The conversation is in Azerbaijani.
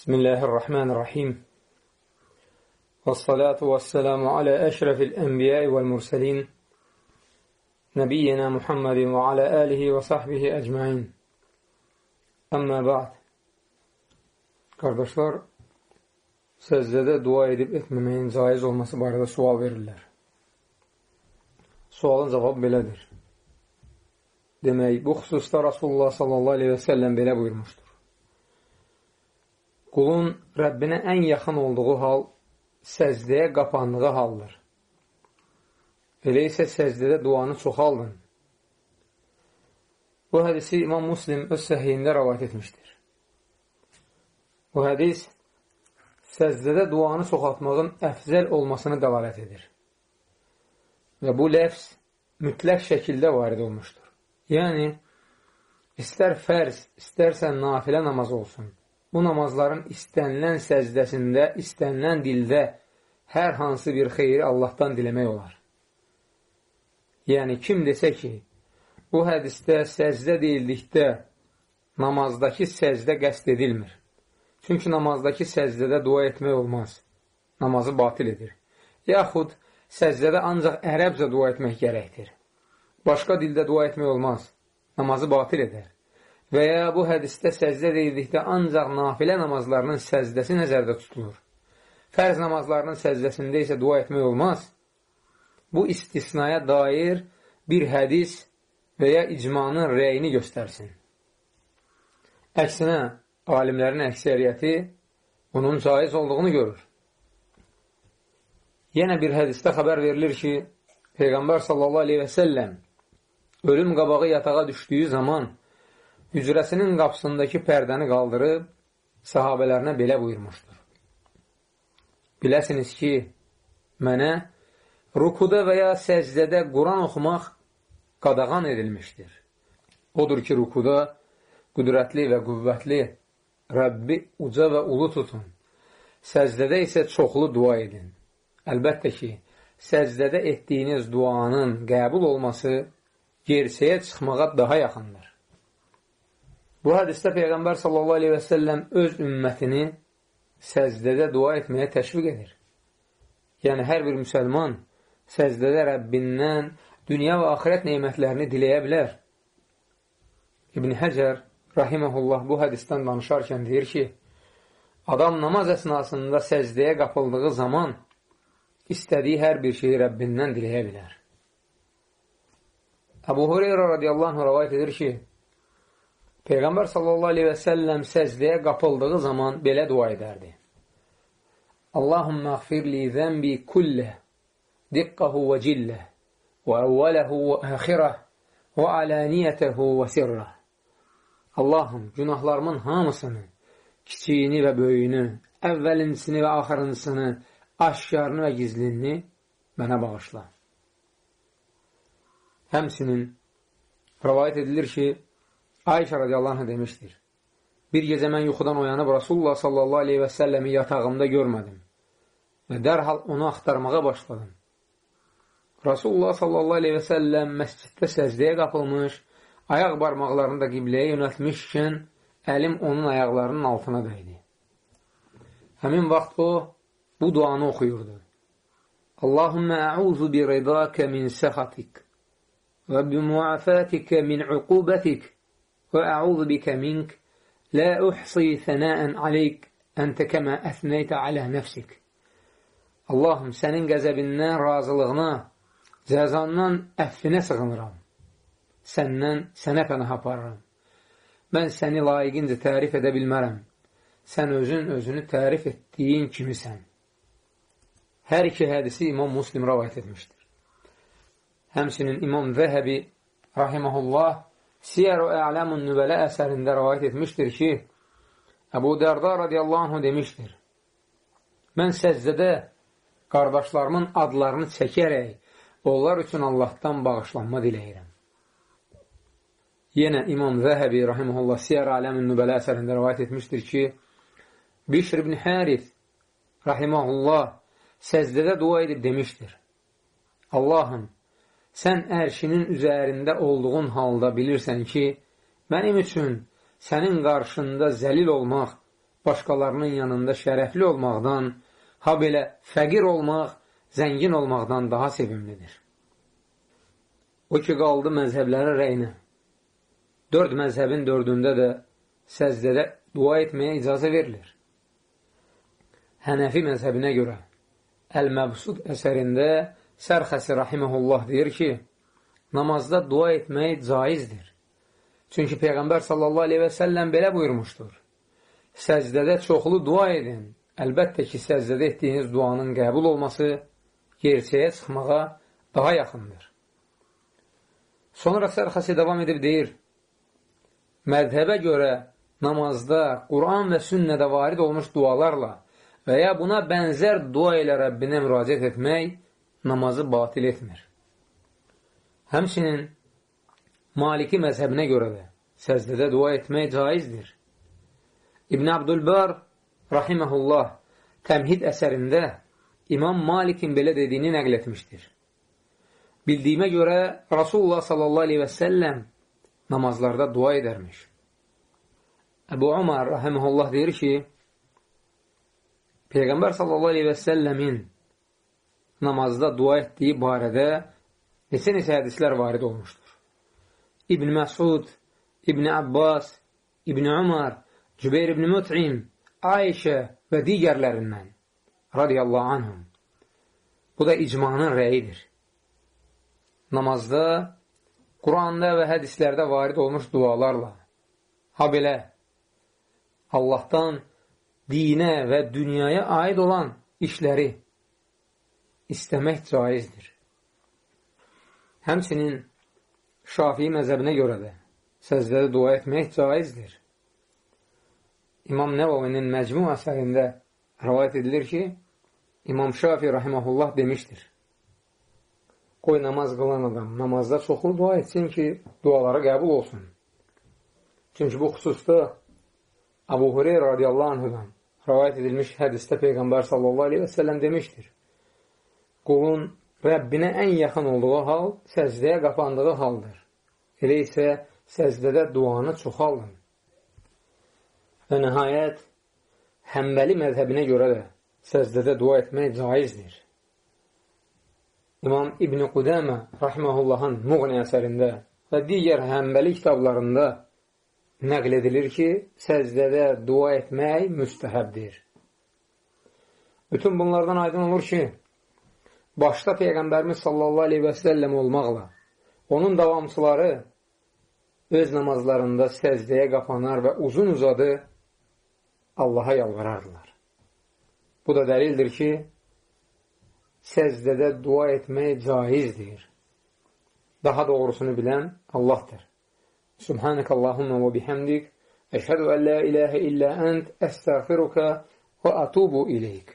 Bismillahirrahmanirrahim. Və salatu və salamu alə əşrəfil ənbiyəi vəl mürsəlin, nəbiyyənə Muhammedin və alə əlihi və sahbihi əcməin. Əmmə ba'd. Qardaşlar, səcdədə dua edib etməməyin caiz olması barədə sual verirlər. Sualın cavab belədir. Demək, bu xüsusda Rasulullah sallallahu aleyhi və səlləm belə buyurmuşdur. Qulun Rəbbinə ən yaxın olduğu hal səzdəyə qapandığı haldır. Elə isə səzdədə duanı çoxaldın. Bu hədisi İmam Muslim öz səhiyində rəvat etmişdir. Bu hədis səzdədə duanı çoxaltmağın əfzəl olmasını dəlalət edir. Və bu ləfz mütləq şəkildə varid olmuşdur. Yəni, istər fərz, istərsə nafilə namaz olsun bu namazların istənilən səzdəsində, istənilən dildə hər hansı bir xeyri Allahdan diləmək olar. Yəni, kim desə ki, bu hədistə səzdə deyildikdə namazdakı səzdə qəst edilmir. Çünki namazdakı səzdədə dua etmək olmaz. Namazı batil edir. Yaxud səzdədə ancaq ərəbcə dua etmək gərəkdir. Başqa dildə dua etmək olmaz. Namazı batil edər və ya bu hədisdə səzdə deyildikdə ancaq nafilə namazlarının səzdəsi nəzərdə tutulur. Fərz namazlarının səzdəsində isə dua etmək olmaz. Bu istisnaya dair bir hədis və ya icmanın rəyini göstərsin. Əksinə, alimlərin əksəriyyəti bunun caiz olduğunu görür. Yenə bir hədisdə xəbər verilir ki, Peyğəmbər sallallahu aleyhi və səlləm ölüm qabağı yatağa düşdüyü zaman hücrəsinin qapısındakı pərdəni qaldırıb sahabələrinə belə buyurmuşdur. Biləsiniz ki, mənə rukuda və ya səcdədə Quran oxumaq qadağan edilmişdir. Odur ki, rukuda qüdrətli və qüvvətli Rəbbi uca və ulu tutun. Səcdədə isə çoxlu dua edin. Əlbəttə ki, səcdədə etdiyiniz duanın qəbul olması gerçəyə çıxmağa daha yaxındır. Bu hədisdə Peyğəmbər sallallahu aleyhi və səlləm öz ümmətini səzdədə dua etməyə təşviq edir. Yəni, hər bir müsəlman səzdədə Rəbbindən dünya və axirət neymətlərini diləyə bilər. İbn Həcər, rahiməhullah, bu hədisdən danışarkən deyir ki, adam namaz əsnasında səzdəyə qapıldığı zaman istədiyi hər bir şeyi Rəbbindən diləyə bilər. Əbu Hureyra radiyallahu anh rəvayət edir ki, Peyğəmbər sallallahu aleyhi və səlləm səcdəyə qapıldığı zaman belə dua edərdi. Allahümmə əxfirli zəmbi kulləh, diqqəhu və cilləh, və əvvələhu və əxirəh, və aləniyyətəhu və sirrəh. Allahım, günahlarımın hamısını, kiçiyini və böyüyünü, əvvəlincisini və axırıncısını, aşkarını və gizlinini mənə bağışla. Həmsinin rəvayət edilir ki, Ayşə radiyallahu anh demişdir. Bir gecə mən yuxudan oyanıb Rasulullah sallallahu aleyhi və səlləmi yatağımda görmədim və dərhal onu axtarmağa başladım. Rasulullah sallallahu aleyhi və səlləm məsciddə səcdəyə qapılmış, ayaq barmaqlarını da qibləyə yönətmişkən, əlim onun ayaqlarının altına dəydi. Həmin vaxt o, bu duanı oxuyurdu. Allahümmə əuzu bi rədakə min səxatik və bi muafatikə min uqubətik وأعوذ بك منك لا أحصي ثناء عليك أنت كما أثنيت على نفسك Allahım, sənin qəzəbindən, razılığına, cəzandan əffinə sığınıram. Səndən sənə pənah aparıram. Mən səni layiqincə tərif edə bilmərəm. Sən özün özünü tərif etdiyin kimisən. Hər iki hədisi İmam Muslim rəvayət etmişdir. Həmsinin İmam Zəhəbi rahiməhullah Siyər-u Ə'ləmun Nübələ əsərində rəvayət etmişdir ki, Əbu Dərda radiyallahu anhu demişdir, mən səccədə qardaşlarımın adlarını çəkərək, onlar üçün Allahdan bağışlanma diləyirəm. Yenə İmam Zəhəbi rahiməhullah Siyər-u Ə'ləmun Nübələ əsərində rəvayət etmişdir ki, Bişr ibn Hərif rahiməhullah səzdədə dua edib demişdir, Allahım, sən ərşinin üzərində olduğun halda bilirsən ki, mənim üçün sənin qarşında zəlil olmaq başqalarının yanında şərəfli olmaqdan, ha belə fəqir olmaq, zəngin olmaqdan daha sevimlidir. O ki, qaldı məzhəblərin rəyinə. Dörd məzhəbin dördündə də səzdədə dua etməyə icazə verilir. Hənəfi məzhəbinə görə Əl-Məbsud əsərində Sərxəsi Rahiməhullah deyir ki, namazda dua etmək caizdir. Çünki Peyğəmbər sallallahu aleyhi və səlləm belə buyurmuşdur. Səcdədə çoxlu dua edin. Əlbəttə ki, səcdədə etdiyiniz duanın qəbul olması gerçəyə çıxmağa daha yaxındır. Sonra Sərxəsi davam edib deyir, Məzhəbə görə namazda, Quran və sünnədə varid olmuş dualarla və ya buna bənzər dua ilə Rəbbinə müraciət etmək namazı batil etmir. Həmçinin Maliki məzhəbinə görə də səzdədə dua etmək caizdir. İbn Abdülbar rahiməhullah təmhid əsərində İmam Malikin belə dediyini nəql etmişdir. Bildiyimə görə Rasulullah sallallahu aleyhi və səlləm namazlarda dua edərmiş. Əbu Umar rahiməhullah deyir ki, Peyğəmbər sallallahu aleyhi və səlləmin namazda dua etdiyi barədə neçə-neçə hədislər varid olmuşdur. İbn Məsud, İbn Abbas, İbn Umar, Cübeyr ibn Mut'im, Ayşə və digərlərindən radiyallahu anhum. Bu da icmanın rəyidir. Namazda, Quranda və hədislərdə varid olmuş dualarla, ha belə, Allahdan dinə və dünyaya aid olan işləri istəmək caizdir. Həmçinin Şafii məzəbinə görə də səzdədə dua etmək caizdir. İmam Nəvavinin məcmu əsərində rəvayət edilir ki, İmam Şafi rahiməhullah demişdir. Qoy namaz qılan adam namazda çoxlu dua etsin ki, duaları qəbul olsun. Çünki bu xüsusda Abu Hureyra radiyallahu anhudan rəvayət edilmiş hədistə Peyğəmbər sallallahu aleyhi və səlləm demişdir. Qulun Rəbbinə ən yaxın olduğu hal səcdəyə qapandığı haldır. Elə isə səcdədə duanı çoxaldın. Və nəhayət, həmbəli məzhəbinə görə də səcdədə dua etmək caizdir. İmam İbn-i Qudəmə rahiməhullahın Muğni əsərində və digər həmbəli kitablarında nəql edilir ki, səcdədə dua etmək müstəhəbdir. Bütün bunlardan aydın olur ki, başda Peyğəmbərimiz sallallahu aleyhi və səlləm olmaqla onun davamçıları öz namazlarında səzdəyə qapanar və uzun uzadı Allaha yalvarardılar. Bu da dəlildir ki, səzdədə dua etmək caizdir. Daha doğrusunu bilən Allahdır. Subhanək Allahumma və bihamdik, əşhədu ən la iləhə illə ənd, əstəğfiruka və atubu iləyik.